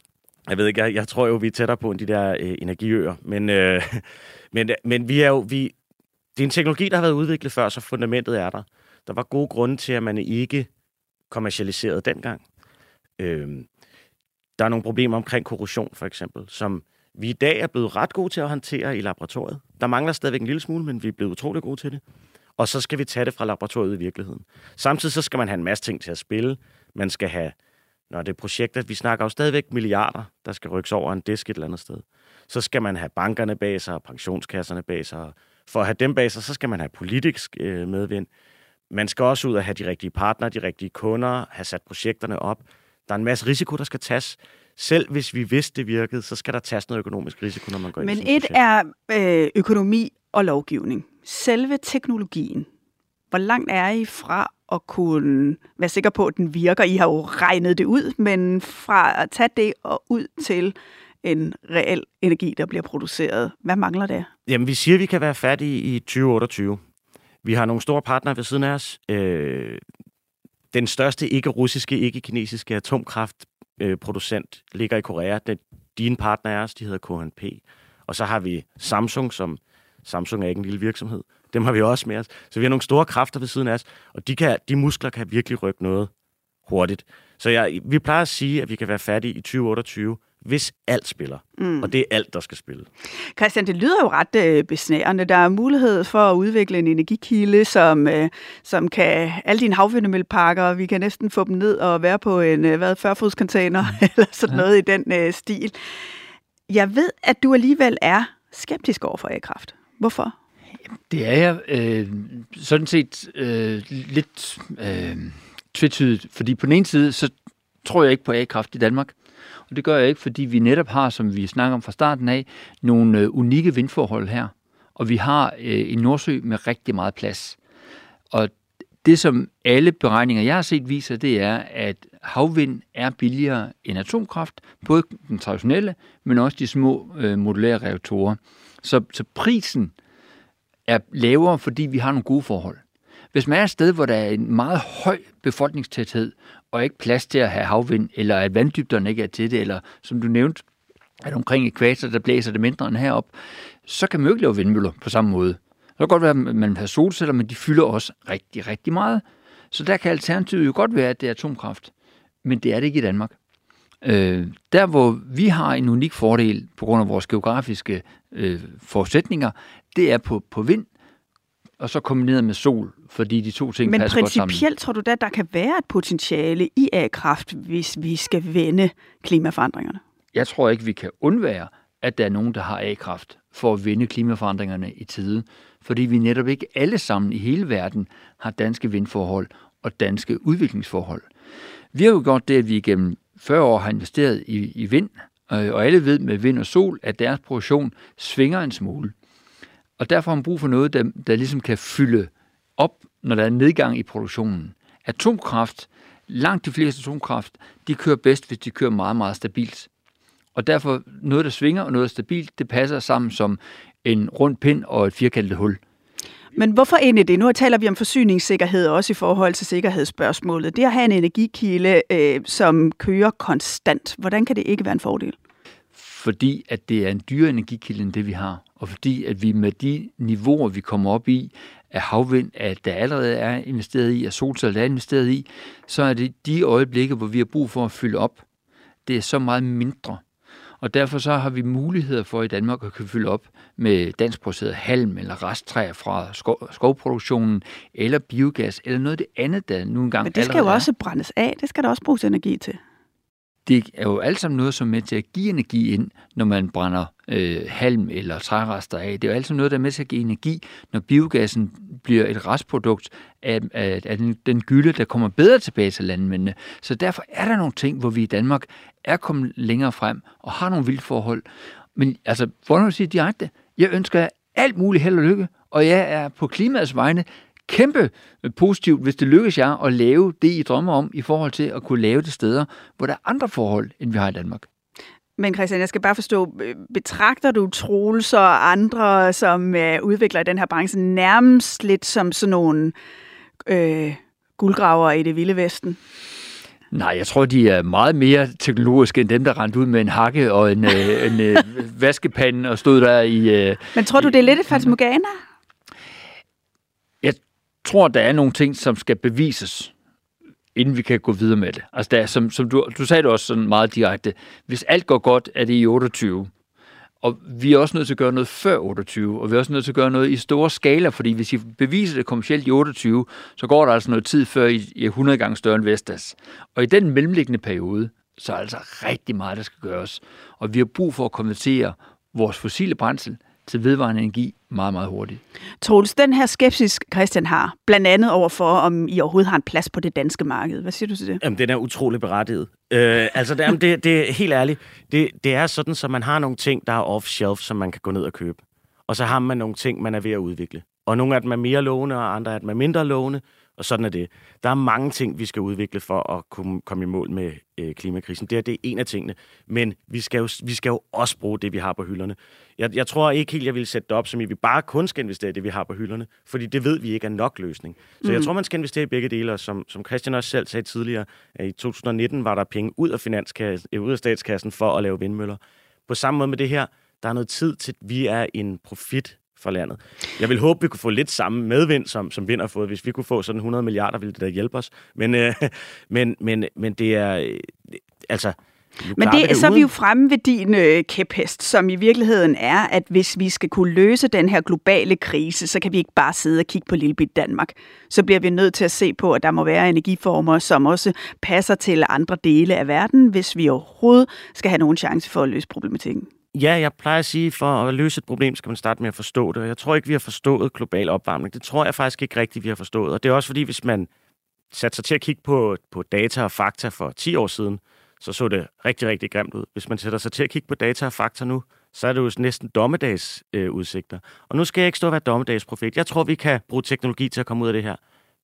jeg ved ikke, jeg, jeg tror jo, vi er tættere på end de der øh, energiøer, men, øh, men, men vi er jo, vi, det er en teknologi, der har været udviklet før, så fundamentet er der. Der var gode grunde til, at man ikke kommercialiserede dengang. Øhm, der er nogle problemer omkring korrosion, for eksempel, som vi i dag er blevet ret gode til at håndtere i laboratoriet. Der mangler stadigvæk en lille smule, men vi er blevet utrolig gode til det. Og så skal vi tage det fra laboratoriet i virkeligheden. Samtidig så skal man have en masse ting til at spille. Man skal have, når det er projekter, vi snakker jo stadigvæk milliarder, der skal rykkes over en disk et eller andet sted. Så skal man have bankerne bag sig, og pensionskasserne bag sig. For at have dem bag sig, så skal man have politisk øh, medvind. Man skal også ud og have de rigtige partnere, de rigtige kunder, have sat projekterne op. Der er en masse risiko, der skal tages. Selv hvis vi vidste, det virkede, så skal der tages noget økonomisk risiko, når man går ind Men i et er øh, økonomi og lovgivning. Selve teknologien. Hvor langt er I fra at kunne være sikker på, at den virker? I har jo regnet det ud, men fra at tage det og ud til en reel energi, der bliver produceret. Hvad mangler det? Jamen, vi siger, at vi kan være færdige i 2028. Vi har nogle store partnere ved siden af os. Øh, den største ikke-russiske, ikke-kinesiske atomkraftproducent øh, ligger i Korea. Den, dine partner er os, de hedder KNP. Og så har vi Samsung, som Samsung er ikke en lille virksomhed. Dem har vi også med os. Så vi har nogle store kræfter ved siden af os, og de, kan, de muskler kan virkelig rykke noget hurtigt. Så jeg, vi plejer at sige, at vi kan være færdige i 2028, hvis alt spiller. Mm. Og det er alt, der skal spille. Christian, det lyder jo ret øh, besnærende. Der er mulighed for at udvikle en energikilde, som, øh, som kan alle dine havvindemølleparker, vi kan næsten få dem ned og være på en øh, hvad, 40-fodscontainer, mm. eller sådan ja. noget i den øh, stil. Jeg ved, at du alligevel er skeptisk over for A-kraft. Hvorfor? Det er jeg øh, sådan set øh, lidt øh, tvetydigt, fordi på den ene side, så tror jeg ikke på A-kraft i Danmark. Og det gør jeg ikke, fordi vi netop har, som vi snakker om fra starten af, nogle øh, unikke vindforhold her. Og vi har øh, en Nordsø med rigtig meget plads. Og det, som alle beregninger, jeg har set, viser, det er, at havvind er billigere end atomkraft, både den traditionelle, men også de små øh, modulære reaktorer. Så, så prisen er lavere, fordi vi har nogle gode forhold. Hvis man er et sted, hvor der er en meget høj befolkningstæthed, og ikke plads til at have havvind, eller at vanddybderne ikke er til det, eller som du nævnte, at omkring ekvator, der blæser det mindre end herop, så kan man jo ikke lave vindmøller på samme måde. Så kan godt være, at man har solceller, men de fylder også rigtig, rigtig meget. Så der kan alternativet jo godt være, at det er atomkraft. Men det er det ikke i Danmark. Øh, der, hvor vi har en unik fordel på grund af vores geografiske øh, forudsætninger, det er på, på vind, og så kombineret med sol, fordi de to ting Men passer godt sammen. Men principielt tror du da, der kan være et potentiale i A-kraft, hvis vi skal vende klimaforandringerne? Jeg tror ikke, vi kan undvære, at der er nogen, der har A-kraft for at vinde klimaforandringerne i tide. Fordi vi netop ikke alle sammen i hele verden har danske vindforhold og danske udviklingsforhold. Vi har jo gjort det, at vi igennem 40 år har investeret i, i vind, øh, og alle ved med vind og sol, at deres produktion svinger en smule. Og derfor har man brug for noget, der, der ligesom kan fylde op, når der er nedgang i produktionen. Atomkraft, langt de fleste atomkraft, de kører bedst, hvis de kører meget, meget stabilt. Og derfor noget, der svinger og noget, der er stabilt, det passer sammen som en rund pind og et firkantet hul. Men hvorfor egentlig det? Nu taler vi om forsyningssikkerhed også i forhold til sikkerhedsspørgsmålet. Det at have en energikilde, øh, som kører konstant, hvordan kan det ikke være en fordel? Fordi at det er en dyre energikilde end det, vi har. Og fordi at vi med de niveauer, vi kommer op i, af havvind, at der allerede er investeret i, at solceller er investeret i, så er det de øjeblikke, hvor vi har brug for at fylde op. Det er så meget mindre. Og derfor så har vi muligheder for i Danmark at kunne fylde op med danskproduceret halm eller resttræer fra skov, skovproduktionen, eller biogas, eller noget af det andet, der nu engang Men det skal jo også brændes af. Det skal der også bruges energi til det er jo alt sammen noget, som er med til at give energi ind, når man brænder øh, halm eller trærester af. Det er jo alt sammen noget, der er med til at give energi, når biogassen bliver et restprodukt af, af, af den, den gylde, der kommer bedre tilbage til landmændene. Så derfor er der nogle ting, hvor vi i Danmark er kommet længere frem og har nogle vilde forhold. Men altså, for at sige direkte? Jeg ønsker alt muligt held og lykke, og jeg er på klimaets vegne kæmpe positivt, hvis det lykkes jer at lave det, I drømmer om, i forhold til at kunne lave det steder, hvor der er andre forhold, end vi har i Danmark. Men Christian, jeg skal bare forstå, betragter du Troels og andre, som uh, udvikler i den her branche, nærmest lidt som sådan nogle øh, guldgraver i det vilde vesten? Nej, jeg tror, de er meget mere teknologiske end dem, der rendte ud med en hakke og en, øh, en øh, vaskepande og stod der i... Øh, Men tror du, det er lidt et fatamorgana? Tror, der er nogle ting, som skal bevises, inden vi kan gå videre med det. Altså, der er, som, som du, du sagde det også sådan meget direkte, hvis alt går godt, er det i 28. Og vi er også nødt til at gøre noget før 28, og vi er også nødt til at gøre noget i store skala, fordi hvis I beviser det kommercielt i 28, så går der altså noget tid før I er 100 gange større end Vestas. Og i den mellemliggende periode, så er der altså rigtig meget, der skal gøres. Og vi har brug for at konvertere vores fossile brændsel til vedvarende energi meget, meget hurtigt. Troels, den her skepsis, Christian har, blandt andet overfor, om I overhovedet har en plads på det danske marked. Hvad siger du til det? Jamen, den er utrolig berettiget. Øh, altså, det, jamen, det, det er helt ærligt. Det, det er sådan, så man har nogle ting, der er off-shelf, som man kan gå ned og købe. Og så har man nogle ting, man er ved at udvikle. Og nogle af dem er mere lovende, og andre af dem er mindre lovende. Og sådan er det. Der er mange ting, vi skal udvikle for at kunne komme i mål med øh, klimakrisen. Det er, det er en af tingene. Men vi skal, jo, vi skal jo også bruge det, vi har på hylderne. Jeg, jeg tror ikke helt, jeg vil sætte det op, som I vi bare kun skal investere i det, vi har på hylderne. Fordi det ved vi ikke er nok løsning. Så mm. jeg tror, man skal investere i begge dele. Og som, som Christian også selv sagde tidligere, at i 2019 var der penge ud af, finanskassen, øh, ud af statskassen for at lave vindmøller. På samme måde med det her, der er noget tid til, at vi er en profit for landet. Jeg vil håbe, vi kunne få lidt samme medvind, som, som Vind har fået. Hvis vi kunne få sådan 100 milliarder, ville det da hjælpe os. Men, øh, men, men, men det er... Øh, altså, men det, det så er vi jo fremme ved din øh, kæphest, som i virkeligheden er, at hvis vi skal kunne løse den her globale krise, så kan vi ikke bare sidde og kigge på lillebit Danmark. Så bliver vi nødt til at se på, at der må være energiformer, som også passer til andre dele af verden, hvis vi overhovedet skal have nogen chance for at løse problematikken. Ja, jeg plejer at sige, for at løse et problem, skal man starte med at forstå det. Jeg tror ikke, vi har forstået global opvarmning. Det tror jeg faktisk ikke rigtigt, vi har forstået. Og det er også fordi, hvis man satte sig til at kigge på, på data og fakta for 10 år siden, så så det rigtig, rigtig grimt ud. Hvis man sætter sig til at kigge på data og fakta nu, så er det jo næsten dommedags øh, udsigter. Og nu skal jeg ikke stå og være dommedagsprofet. Jeg tror, vi kan bruge teknologi til at komme ud af det her.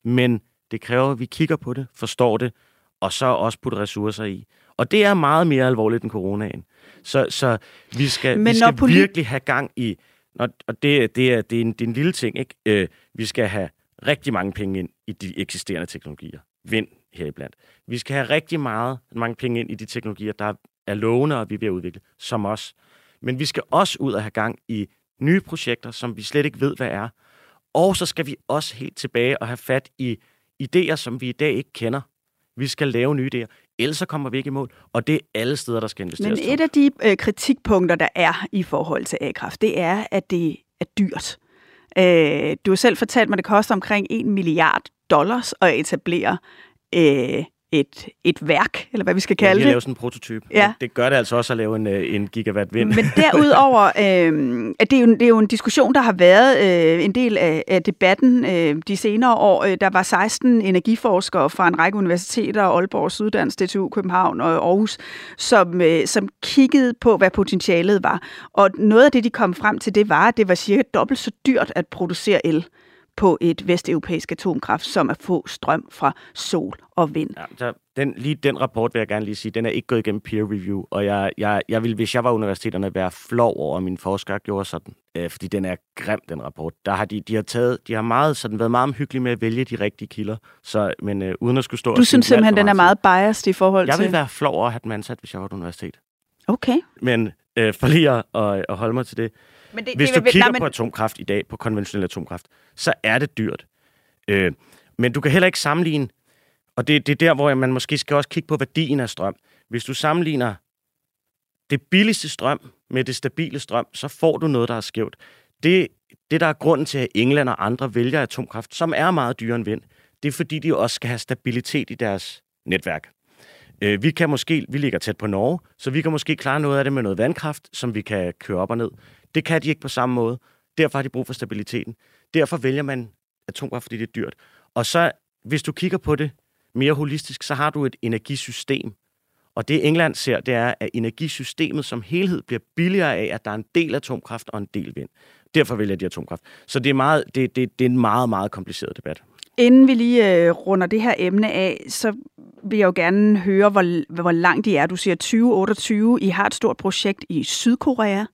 Men det kræver, at vi kigger på det, forstår det, og så også putte ressourcer i. Og det er meget mere alvorligt end coronaen. Så, så vi skal, Men vi skal polit- virkelig have gang i, og det, det, er, det, er en, det er en lille ting, ikke? Øh, vi skal have rigtig mange penge ind i de eksisterende teknologier. Vind heriblandt. Vi skal have rigtig meget, mange penge ind i de teknologier, der er lovende, og vi er ved at udvikle, som os. Men vi skal også ud og have gang i nye projekter, som vi slet ikke ved, hvad er. Og så skal vi også helt tilbage og have fat i idéer, som vi i dag ikke kender. Vi skal lave nye idéer. Ellers så kommer vi ikke i mål. Og det er alle steder, der skal investeres. Men et af de øh, kritikpunkter, der er i forhold til A-kraft, det er, at det er dyrt. Øh, du har selv fortalt mig, at det koster omkring 1 milliard dollars at etablere øh, et, et værk, eller hvad vi skal kalde ja, det. lave sådan en prototype. Ja. Det gør det altså også at lave en, øh, en gigawatt vind. Men derudover, øh, at det, er jo, det er jo en diskussion, der har været øh, en del af, af debatten øh, de senere år. Øh, der var 16 energiforskere fra en række universiteter, Aalborg, Syddansk, DTU, København og Aarhus, som, øh, som kiggede på, hvad potentialet var. Og noget af det, de kom frem til, det var, at det var cirka dobbelt så dyrt at producere el på et vesteuropæisk atomkraft, som at få strøm fra sol og vind. Ja, så den, lige den rapport vil jeg gerne lige sige, den er ikke gået igennem peer review, og jeg, jeg, jeg vil, hvis jeg var universiteterne, være flov over, at mine forskere gjorde sådan, øh, fordi den er grim, den rapport. Der har de, de har taget, de har meget, sådan, været meget omhyggelige med at vælge de rigtige kilder, så, men øh, uden at skulle stå Du synes simpelthen, den er meget biased i forhold jeg til... Jeg vil være flov over at have den ansat, hvis jeg var et universitet. Okay. Men øh, for lige at, at, at holde mig til det, men det, Hvis det, du kigger nej, men... på atomkraft i dag, på konventionel atomkraft, så er det dyrt. Øh, men du kan heller ikke sammenligne, og det, det er der, hvor man måske skal også kigge på værdien af strøm. Hvis du sammenligner det billigste strøm med det stabile strøm, så får du noget, der er skævt. Det, det, der er grunden til, at England og andre vælger atomkraft, som er meget dyrere end vind, det er, fordi de også skal have stabilitet i deres netværk. Øh, vi kan måske, vi ligger tæt på Norge, så vi kan måske klare noget af det med noget vandkraft, som vi kan køre op og ned. Det kan de ikke på samme måde. Derfor har de brug for stabiliteten. Derfor vælger man atomkraft, fordi det er dyrt. Og så, hvis du kigger på det mere holistisk, så har du et energisystem. Og det England ser, det er, at energisystemet som helhed bliver billigere af, at der er en del atomkraft og en del vind. Derfor vælger de atomkraft. Så det er, meget, det, det, det er en meget, meget kompliceret debat. Inden vi lige øh, runder det her emne af, så vil jeg jo gerne høre, hvor, hvor langt I er. Du siger 2028. I har et stort projekt i Sydkorea.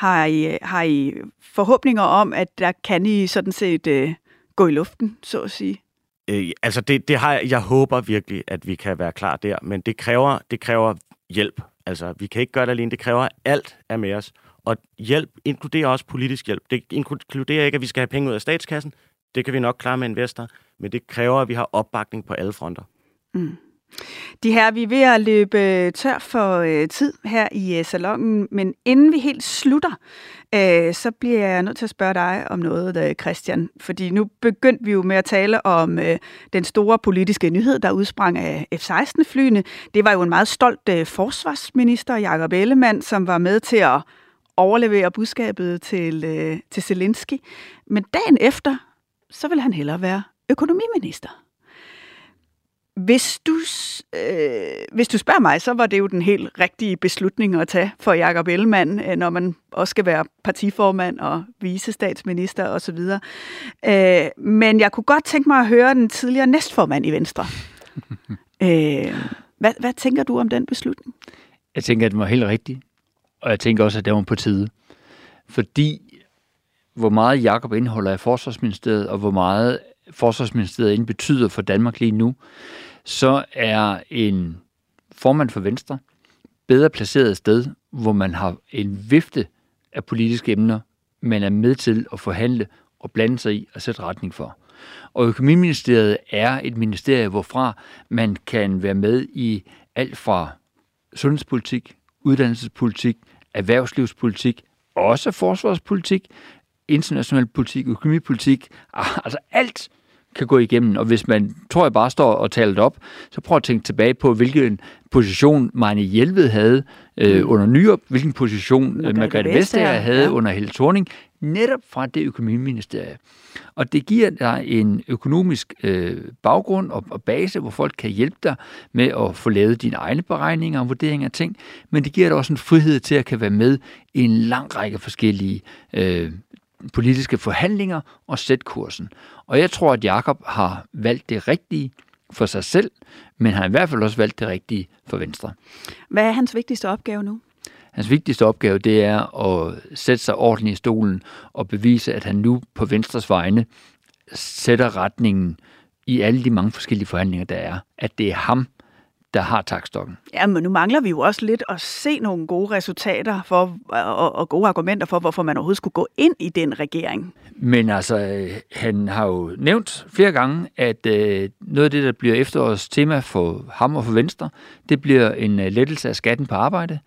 Har I, har I forhåbninger om, at der kan I sådan set øh, gå i luften, så at sige? Øh, altså, det, det har jeg, jeg håber virkelig, at vi kan være klar der, men det kræver, det kræver hjælp. Altså, vi kan ikke gøre det alene. Det kræver alt af med os. Og hjælp inkluderer også politisk hjælp. Det inkluderer ikke, at vi skal have penge ud af statskassen. det kan vi nok klare med investor, men det kræver, at vi har opbakning på alle fronter. Mm. De her, vi er ved at løbe tør for øh, tid her i øh, salongen, men inden vi helt slutter, øh, så bliver jeg nødt til at spørge dig om noget, øh, Christian. Fordi nu begyndte vi jo med at tale om øh, den store politiske nyhed, der udsprang af F-16-flyene. Det var jo en meget stolt øh, forsvarsminister, Jakob Ellemann, som var med til at overlevere budskabet til, øh, til Zelensky. Men dagen efter, så vil han hellere være økonomiminister. Hvis du, øh, hvis du spørger mig, så var det jo den helt rigtige beslutning at tage for Jakob Ellemann, øh, når man også skal være partiformand og visestatsminister osv. Øh, men jeg kunne godt tænke mig at høre den tidligere næstformand i Venstre. øh, hvad, hvad tænker du om den beslutning? Jeg tænker, at den var helt rigtig. Og jeg tænker også, at det var på tide. Fordi hvor meget Jakob indeholder af Forsvarsministeriet, og hvor meget Forsvarsministeriet inden betyder for Danmark lige nu, så er en formand for Venstre bedre placeret et sted, hvor man har en vifte af politiske emner, man er med til at forhandle og blande sig i og sætte retning for. Og Økonomiministeriet er et ministerie, hvorfra man kan være med i alt fra sundhedspolitik, uddannelsespolitik, erhvervslivspolitik, også forsvarspolitik, international politik, økonomipolitik, altså alt kan gå igennem. Og hvis man, tror jeg, bare står og taler det op, så prøv at tænke tilbage på, hvilken position Marne Hjelved havde øh, mm. under Nyrup, hvilken position øh, Margrethe, Margrethe Vestager havde ja. under Helle Thorning, netop fra det økonomiministerie. Og det giver dig en økonomisk øh, baggrund og, og base, hvor folk kan hjælpe dig med at få lavet dine egne beregninger og vurderinger af ting, men det giver dig også en frihed til at kan være med i en lang række forskellige øh, politiske forhandlinger og sætte kursen. Og jeg tror, at Jakob har valgt det rigtige for sig selv, men han har i hvert fald også valgt det rigtige for Venstre. Hvad er hans vigtigste opgave nu? Hans vigtigste opgave, det er at sætte sig ordentligt i stolen og bevise, at han nu på Venstres vegne sætter retningen i alle de mange forskellige forhandlinger, der er. At det er ham, der har takstokken. Ja, men nu mangler vi jo også lidt at se nogle gode resultater for, og, og gode argumenter for, hvorfor man overhovedet skulle gå ind i den regering. Men altså, han har jo nævnt flere gange, at øh, noget af det, der bliver efterårets tema for ham og for Venstre, det bliver en øh, lettelse af skatten på arbejde.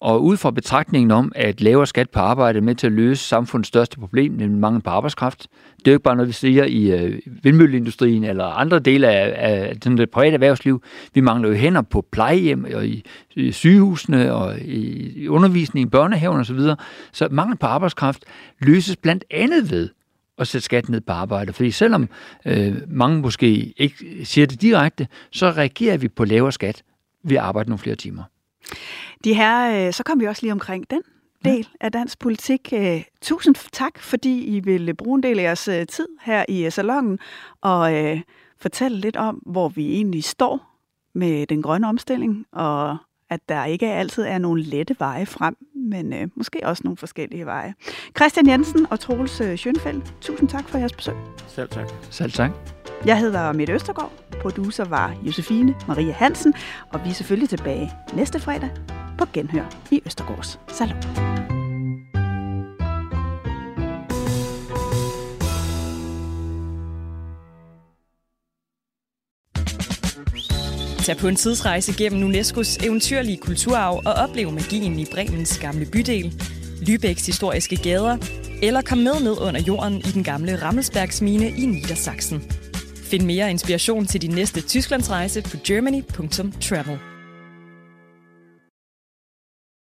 Og ud fra betragtningen om, at lavere skat på arbejde er med til at løse samfundets største problem, nemlig mangel på arbejdskraft. Det er jo ikke bare noget, vi siger i øh, vindmølleindustrien eller andre dele af, af det private erhvervsliv. Vi mangler jo hænder på plejehjem og i, i sygehusene og i, i undervisning børnehaven osv. Så, så mangel på arbejdskraft løses blandt andet ved at sætte skat ned på arbejde. Fordi selvom øh, mange måske ikke siger det direkte, så reagerer vi på lavere skat ved at arbejde nogle flere timer. De her, øh, så kom vi også lige omkring den del af dansk politik. Øh, tusind tak, fordi I vil bruge en del af jeres øh, tid her i salongen og øh, fortælle lidt om, hvor vi egentlig står med den grønne omstilling, og at der ikke altid er nogen lette veje frem, men øh, måske også nogle forskellige veje. Christian Jensen og Troels Schønfeldt, tusind tak for jeres besøg. Selv tak. Selv tak. Jeg hedder Mette Østergaard. Producer var Josefine Maria Hansen, og vi er selvfølgelig tilbage næste fredag på Genhør i Østergaards Salon. Tag på en tidsrejse gennem UNESCO's eventyrlige kulturarv og oplev magien i Bremens gamle bydel, Lübecks historiske gader, eller kom med ned under jorden i den gamle Rammelsbergsmine i Niedersachsen. Find mere inspiration til din næste Tysklandsrejse på germany.travel.